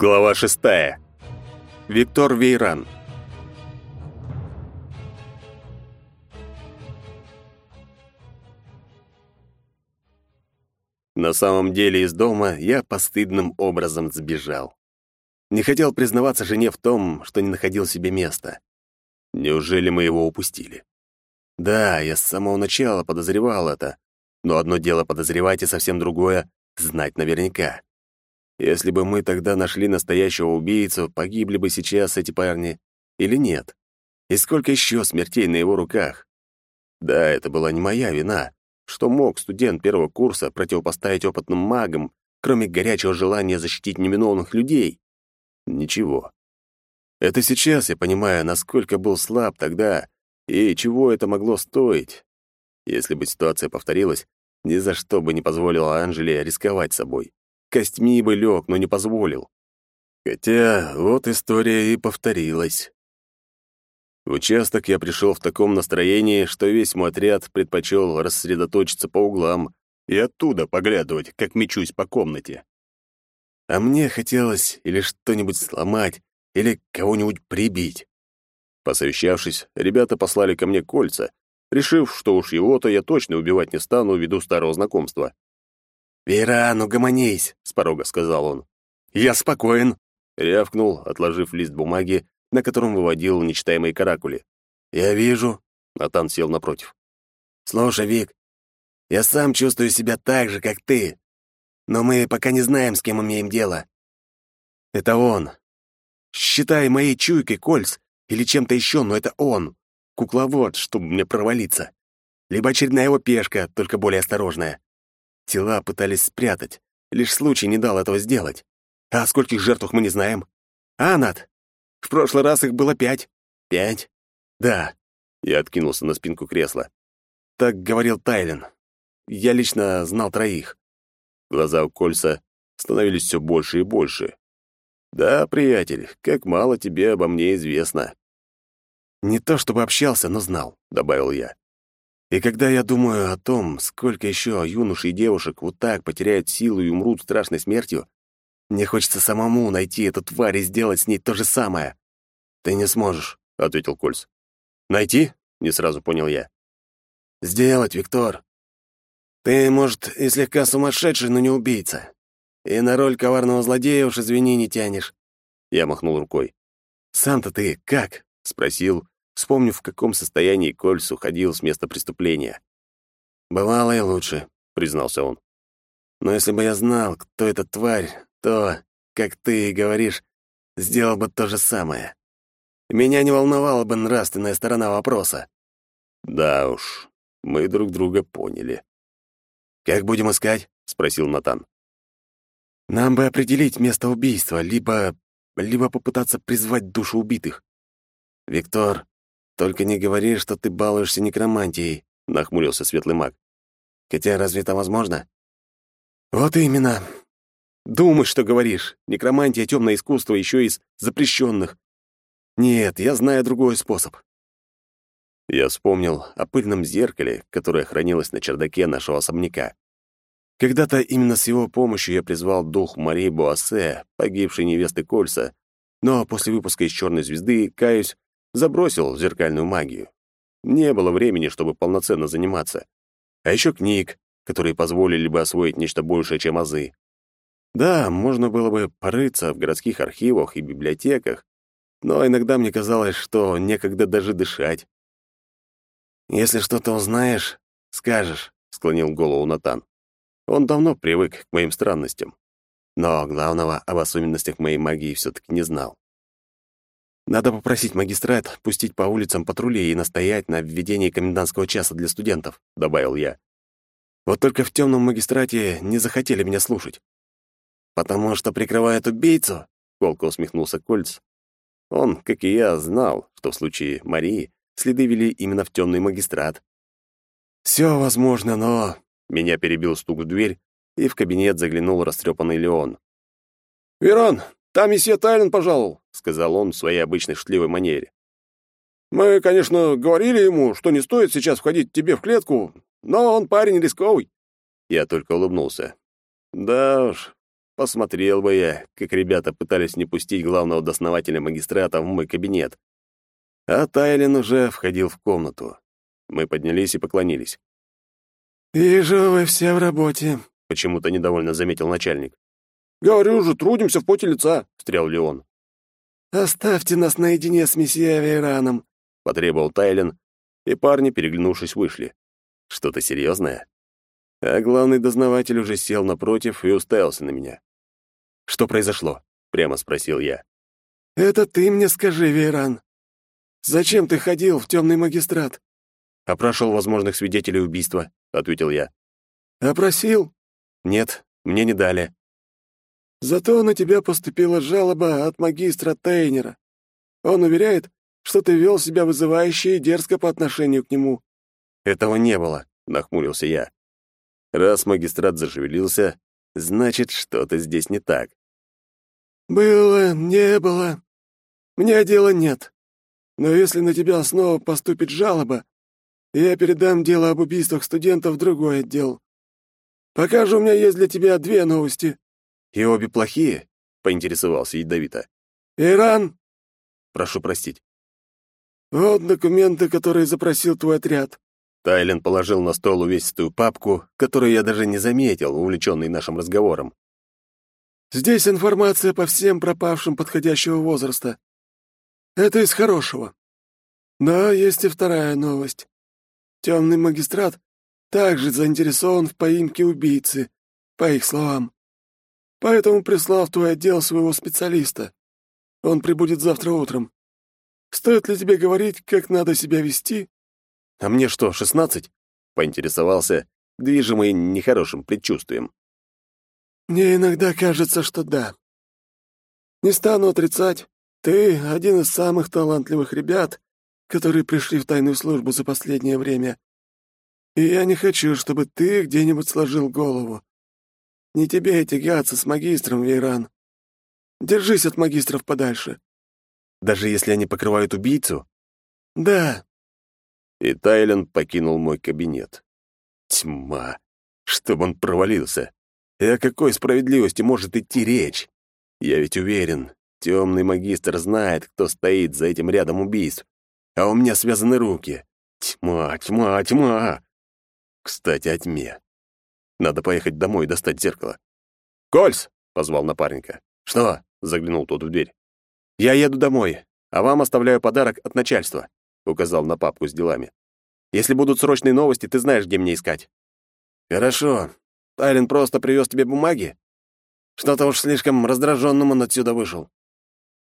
Глава шестая. Виктор Вейран. На самом деле из дома я постыдным образом сбежал. Не хотел признаваться жене в том, что не находил себе места. Неужели мы его упустили? Да, я с самого начала подозревал это, но одно дело подозревать и совсем другое — знать наверняка. Если бы мы тогда нашли настоящего убийцу, погибли бы сейчас эти парни или нет? И сколько еще смертей на его руках? Да, это была не моя вина. Что мог студент первого курса противопоставить опытным магам, кроме горячего желания защитить невиновных людей? Ничего. Это сейчас я понимаю, насколько был слаб тогда и чего это могло стоить. Если бы ситуация повторилась, ни за что бы не позволил Анжеле рисковать собой. Костьми бы лег, но не позволил. Хотя вот история и повторилась. В участок я пришел в таком настроении, что весь мой отряд предпочел рассредоточиться по углам и оттуда поглядывать, как мечусь по комнате. А мне хотелось или что-нибудь сломать, или кого-нибудь прибить. Посовещавшись, ребята послали ко мне кольца, решив, что уж его-то я точно убивать не стану ввиду старого знакомства. «Вера, ну гомонись!» — с порога сказал он. «Я спокоен!» — рявкнул, отложив лист бумаги, на котором выводил нечитаемые каракули. «Я вижу», — Натан сел напротив. «Слушай, Вик, я сам чувствую себя так же, как ты, но мы пока не знаем, с кем имеем дело». «Это он. Считай моей чуйкой, Кольц, или чем-то еще, но это он. Кукловод, чтобы мне провалиться. Либо очередная его пешка, только более осторожная. Тела пытались спрятать. Лишь случай не дал этого сделать. А о скольких жертвах мы не знаем? А, Над? В прошлый раз их было пять. Пять? Да. Я откинулся на спинку кресла. Так говорил Тайлен. Я лично знал троих. Глаза у Кольца становились все больше и больше. Да, приятель, как мало тебе обо мне известно. Не то чтобы общался, но знал, добавил я. И когда я думаю о том, сколько еще юношей и девушек вот так потеряют силу и умрут страшной смертью, мне хочется самому найти эту тварь и сделать с ней то же самое. Ты не сможешь, ответил Кольц. Найти? Не сразу понял я. Сделать, Виктор. Ты, может, и слегка сумасшедший, но не убийца. И на роль коварного злодея уж извини не тянешь. Я махнул рукой. Сам-то ты как? спросил, вспомнив, в каком состоянии Кольц уходил с места преступления. «Бывало и лучше», — признался он. «Но если бы я знал, кто эта тварь, то, как ты говоришь, сделал бы то же самое. Меня не волновала бы нравственная сторона вопроса». «Да уж, мы друг друга поняли». «Как будем искать?» — спросил Натан. «Нам бы определить место убийства, либо... либо попытаться призвать душу убитых. Виктор, «Только не говори, что ты балуешься некромантией», — нахмурился светлый маг. «Хотя разве это возможно?» «Вот именно. Думай, что говоришь. Некромантия — темное искусство еще из запрещенных. Нет, я знаю другой способ». Я вспомнил о пыльном зеркале, которое хранилось на чердаке нашего особняка. Когда-то именно с его помощью я призвал дух Марии Буассе, погибшей невесты Кольца, но после выпуска из «Черной звезды», каюсь, Забросил зеркальную магию. Не было времени, чтобы полноценно заниматься. А еще книг, которые позволили бы освоить нечто большее, чем азы. Да, можно было бы порыться в городских архивах и библиотеках, но иногда мне казалось, что некогда даже дышать. «Если что-то узнаешь, скажешь», — склонил голову Натан. Он давно привык к моим странностям, но главного об особенностях моей магии все таки не знал. Надо попросить магистрат пустить по улицам патрули и настоять на введении комендантского часа для студентов», — добавил я. «Вот только в темном магистрате не захотели меня слушать». «Потому что прикрывают убийцу?» — колко усмехнулся Кольц. Он, как и я, знал, что в случае Марии следы вели именно в темный магистрат. «Все возможно, но...» Меня перебил стук в дверь, и в кабинет заглянул растрепанный Леон. «Верон, там месье Тайлен пожаловал», — сказал он в своей обычной шутливой манере. «Мы, конечно, говорили ему, что не стоит сейчас входить тебе в клетку, но он парень рисковый». Я только улыбнулся. «Да уж, посмотрел бы я, как ребята пытались не пустить главного доснователя магистрата в мой кабинет. А Тайлин уже входил в комнату. Мы поднялись и поклонились. «Вижу, вы все в работе», — почему-то недовольно заметил начальник. «Говорю же, трудимся в поте лица», — встрял Леон. «Оставьте нас наедине с месье Вейраном», — потребовал Тайлен, и парни, переглянувшись, вышли. Что-то серьезное? А главный дознаватель уже сел напротив и уставился на меня. «Что произошло?» — прямо спросил я. «Это ты мне скажи, Вейран. Зачем ты ходил в темный магистрат?» «Опрашивал возможных свидетелей убийства», — ответил я. «Опросил?» «Нет, мне не дали». «Зато на тебя поступила жалоба от магистра Тейнера. Он уверяет, что ты вел себя вызывающе и дерзко по отношению к нему». «Этого не было», — нахмурился я. Раз магистрат зашевелился, значит, что-то здесь не так. «Было, не было. Мне дела нет. Но если на тебя снова поступит жалоба, я передам дело об убийствах студентов в другой отдел. Пока же у меня есть для тебя две новости». «И обе плохие?» — поинтересовался ядовито. «Иран!» «Прошу простить». «Вот документы, которые запросил твой отряд». Тайлен положил на стол увесистую папку, которую я даже не заметил, увлеченный нашим разговором. «Здесь информация по всем пропавшим подходящего возраста. Это из хорошего. Да, есть и вторая новость. Темный магистрат также заинтересован в поимке убийцы, по их словам. Поэтому прислал в твой отдел своего специалиста. Он прибудет завтра утром. Стоит ли тебе говорить, как надо себя вести?» «А мне что, шестнадцать?» — поинтересовался, движимый нехорошим предчувствием. «Мне иногда кажется, что да. Не стану отрицать, ты один из самых талантливых ребят, которые пришли в тайную службу за последнее время. И я не хочу, чтобы ты где-нибудь сложил голову. Не тебе тягаться с магистром, Вейран. Держись от магистров подальше. Даже если они покрывают убийцу? Да. И Тайлен покинул мой кабинет. Тьма. Чтобы он провалился. И о какой справедливости может идти речь? Я ведь уверен, темный магистр знает, кто стоит за этим рядом убийств а у меня связаны руки. Тьма, тьма, тьма. Кстати, о тьме. Надо поехать домой и достать зеркало. «Кольс!» — позвал напарника. «Что?» — заглянул тот в дверь. «Я еду домой, а вам оставляю подарок от начальства», — указал на папку с делами. «Если будут срочные новости, ты знаешь, где мне искать». «Хорошо. Тайлин просто привез тебе бумаги? Что-то уж слишком раздраженным он отсюда вышел.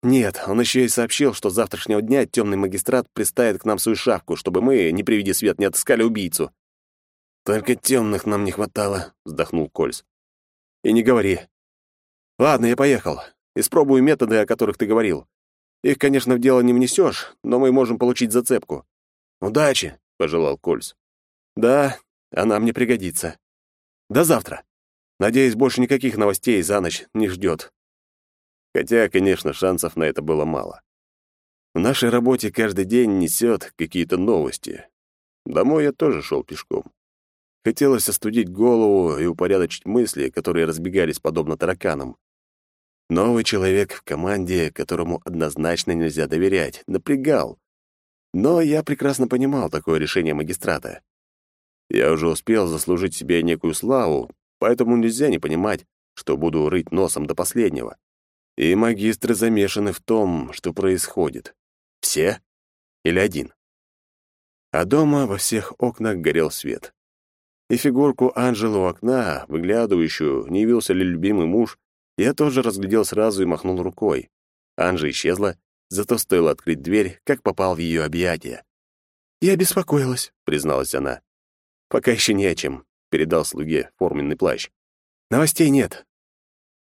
Нет, он еще и сообщил, что с завтрашнего дня темный магистрат приставит к нам свою шапку, чтобы мы, не приведи свет, не отыскали убийцу. Только темных нам не хватало, вздохнул Кольс. И не говори. Ладно, я поехал. Испробую методы, о которых ты говорил. Их, конечно, в дело не внесешь, но мы можем получить зацепку. Удачи, пожелал Кольс. Да, она мне пригодится. До завтра. Надеюсь, больше никаких новостей за ночь не ждет. Хотя, конечно, шансов на это было мало. В нашей работе каждый день несет какие-то новости. Домой я тоже шел пешком. Хотелось остудить голову и упорядочить мысли, которые разбегались подобно тараканам. Новый человек в команде, которому однозначно нельзя доверять, напрягал. Но я прекрасно понимал такое решение магистрата. Я уже успел заслужить себе некую славу, поэтому нельзя не понимать, что буду рыть носом до последнего. И магистры замешаны в том, что происходит. Все? Или один? А дома во всех окнах горел свет. И фигурку Анжелы у окна, выглядывающую, не явился ли любимый муж, я тоже разглядел сразу и махнул рукой. Анжа исчезла, зато стоило открыть дверь, как попал в ее объятия. «Я беспокоилась», — призналась она. «Пока еще не о чем», — передал слуге форменный плащ. «Новостей нет.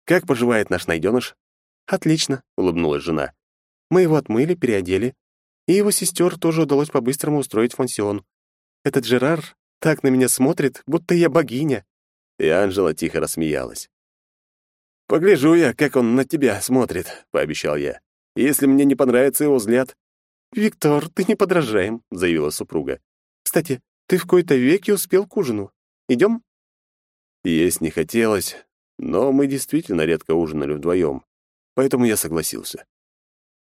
Как поживает наш найденыш?» «Отлично», — улыбнулась жена. «Мы его отмыли, переодели. И его сестер тоже удалось по-быстрому устроить фансион. Этот Жерар так на меня смотрит, будто я богиня». И Анжела тихо рассмеялась. «Погляжу я, как он на тебя смотрит», — пообещал я. «Если мне не понравится его взгляд...» «Виктор, ты не подражаем», — заявила супруга. «Кстати, ты в кои-то веки успел к ужину. Идем?» Есть не хотелось, но мы действительно редко ужинали вдвоем, поэтому я согласился.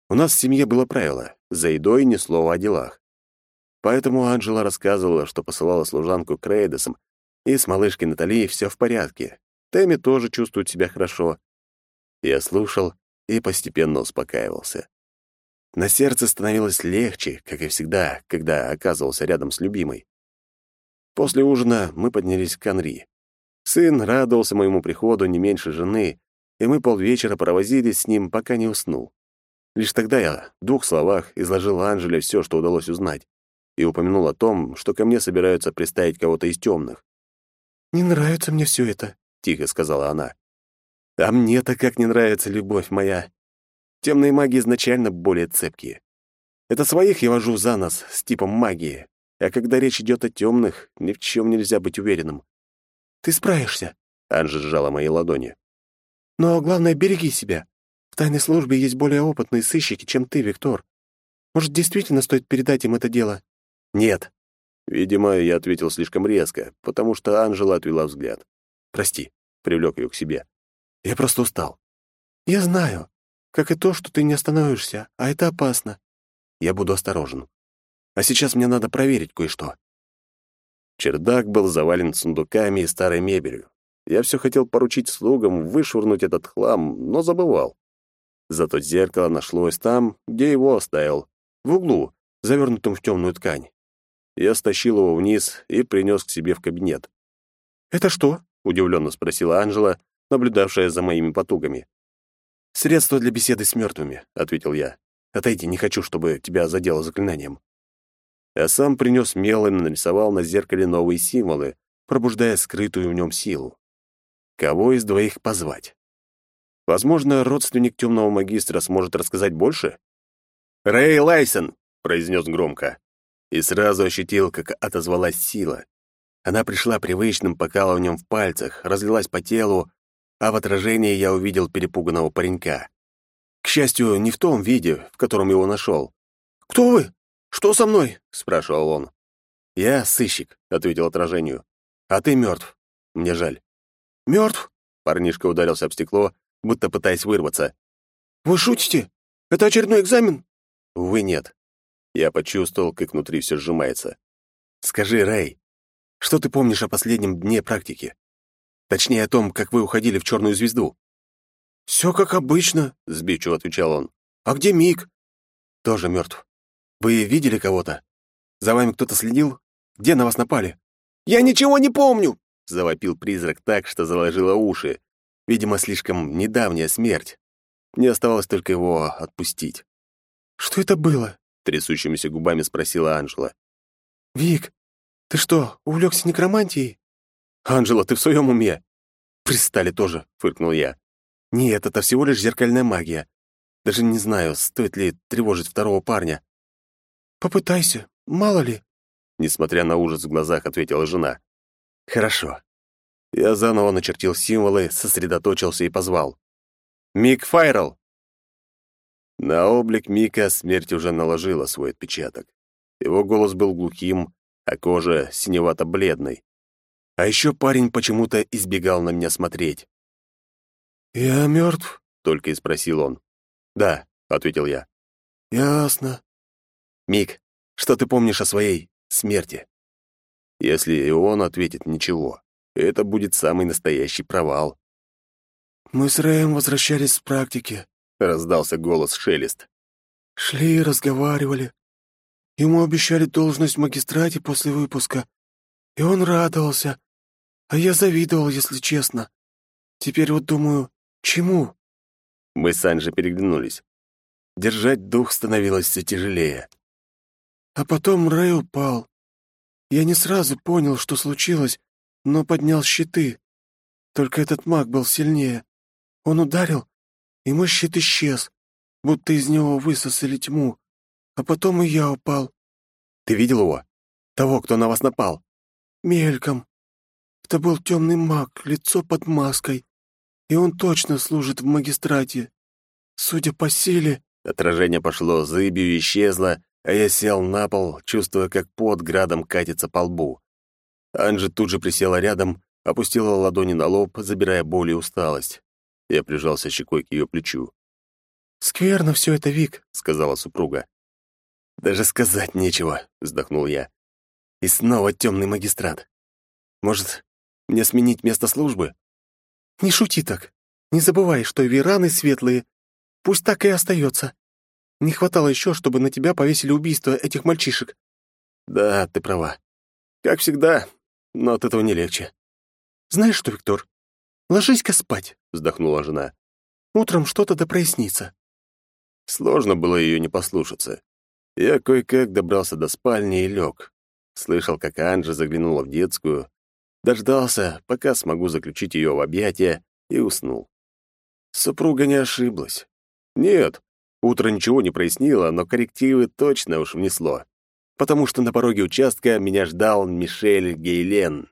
У нас в семье было правило — за едой ни слова о делах. Поэтому Анжела рассказывала, что посылала служанку к Рейдесам, и с малышкой Натальей все в порядке. Тэмми тоже чувствует себя хорошо. Я слушал и постепенно успокаивался. На сердце становилось легче, как и всегда, когда оказывался рядом с любимой. После ужина мы поднялись к Анри. Сын радовался моему приходу не меньше жены, и мы полвечера провозились с ним, пока не уснул. Лишь тогда я в двух словах изложил Анжеле все, что удалось узнать, и упомянул о том, что ко мне собираются приставить кого-то из темных. «Не нравится мне все это», — тихо сказала она. «А мне-то как не нравится любовь моя. Темные маги изначально более цепкие. Это своих я вожу за нос с типом магии, а когда речь идет о темных, ни в чем нельзя быть уверенным. «Ты справишься», — Анжи сжала мои ладони. «Но главное, береги себя. В тайной службе есть более опытные сыщики, чем ты, Виктор. Может, действительно стоит передать им это дело?» «Нет». Видимо, я ответил слишком резко, потому что Анжела отвела взгляд. «Прости», — привлек ее к себе. «Я просто устал». «Я знаю. Как и то, что ты не остановишься, а это опасно. Я буду осторожен. А сейчас мне надо проверить кое-что. Чердак был завален сундуками и старой мебелью. Я все хотел поручить слугам вышвырнуть этот хлам, но забывал. Зато зеркало нашлось там, где его оставил, в углу, завернутом в темную ткань. Я стащил его вниз и принес к себе в кабинет. «Это что?» — удивленно спросила Анжела, наблюдавшая за моими потугами. «Средство для беседы с мертвыми», — ответил я. «Отойди, не хочу, чтобы тебя задело заклинанием». Я сам принес мел и нарисовал на зеркале новые символы, пробуждая скрытую в нем силу. Кого из двоих позвать? Возможно, родственник темного магистра сможет рассказать больше? «Рэй Лайсон!» — произнес громко. И сразу ощутил, как отозвалась сила. Она пришла привычным покалыванием в пальцах, разлилась по телу, а в отражении я увидел перепуганного паренька. К счастью, не в том виде, в котором его нашел. «Кто вы? Что со мной?» — спрашивал он. «Я сыщик», — ответил отражению. «А ты мертв. Мне жаль». «Мертв?» — парнишка ударился об стекло, будто пытаясь вырваться. «Вы шутите? Это очередной экзамен?» «Увы, нет». Я почувствовал, как внутри все сжимается. «Скажи, Рэй, что ты помнишь о последнем дне практики? Точнее, о том, как вы уходили в черную звезду». «Все как обычно», — сбивчиво отвечал он. «А где Мик?» «Тоже мертв. Вы видели кого-то? За вами кто-то следил? Где на вас напали?» «Я ничего не помню!» — завопил призрак так, что заложило уши. Видимо, слишком недавняя смерть. Мне оставалось только его отпустить. «Что это было?» — трясущимися губами спросила Анжела. «Вик, ты что, увлекся некромантией?» «Анжела, ты в своем уме?» «Пристали тоже», — фыркнул я. «Нет, это всего лишь зеркальная магия. Даже не знаю, стоит ли тревожить второго парня». «Попытайся, мало ли». Несмотря на ужас в глазах, ответила жена. «Хорошо». Я заново начертил символы, сосредоточился и позвал. «Мик Файрл!» На облик Мика смерть уже наложила свой отпечаток. Его голос был глухим, а кожа синевато-бледной. А еще парень почему-то избегал на меня смотреть. «Я мертв?» — только и спросил он. «Да», — ответил я. «Ясно». «Мик, что ты помнишь о своей смерти?» Если и он ответит ничего, это будет самый настоящий провал. «Мы с Рэем возвращались с практики», — раздался голос Шелест. «Шли и разговаривали. Ему обещали должность в магистрате после выпуска, и он радовался, а я завидовал, если честно. Теперь вот думаю, чему? Мы с Анжей переглянулись. Держать дух становилось все тяжелее. А потом Рэй упал. Я не сразу понял, что случилось, но поднял щиты. Только этот маг был сильнее. Он ударил, и мой щит исчез, будто из него высосали тьму. А потом и я упал. Ты видел его? Того, кто на вас напал? Мельком. Это был темный маг, лицо под маской. И он точно служит в магистрате. Судя по силе...» Отражение пошло зыбью и исчезло, а я сел на пол, чувствуя, как пот градом катится по лбу. Анжи тут же присела рядом, опустила ладони на лоб, забирая боль и усталость. Я прижался щекой к ее плечу. «Скверно все это, Вик», — сказала супруга. «Даже сказать нечего», — вздохнул я. «И снова темный магистрат. Может, мне сменить место службы?» «Не шути так. Не забывай, что вераны светлые. Пусть так и остается. Не хватало еще, чтобы на тебя повесили убийство этих мальчишек». «Да, ты права. Как всегда, но от этого не легче». «Знаешь что, Виктор, ложись-ка спать», — вздохнула жена. «Утром что-то да прояснится». Сложно было ее не послушаться. Я кое-как добрался до спальни и лег. Слышал, как Анжа заглянула в детскую, дождался, пока смогу заключить ее в объятия, и уснул. Супруга не ошиблась. Нет, утро ничего не прояснило, но коррективы точно уж внесло, потому что на пороге участка меня ждал Мишель Гейлен.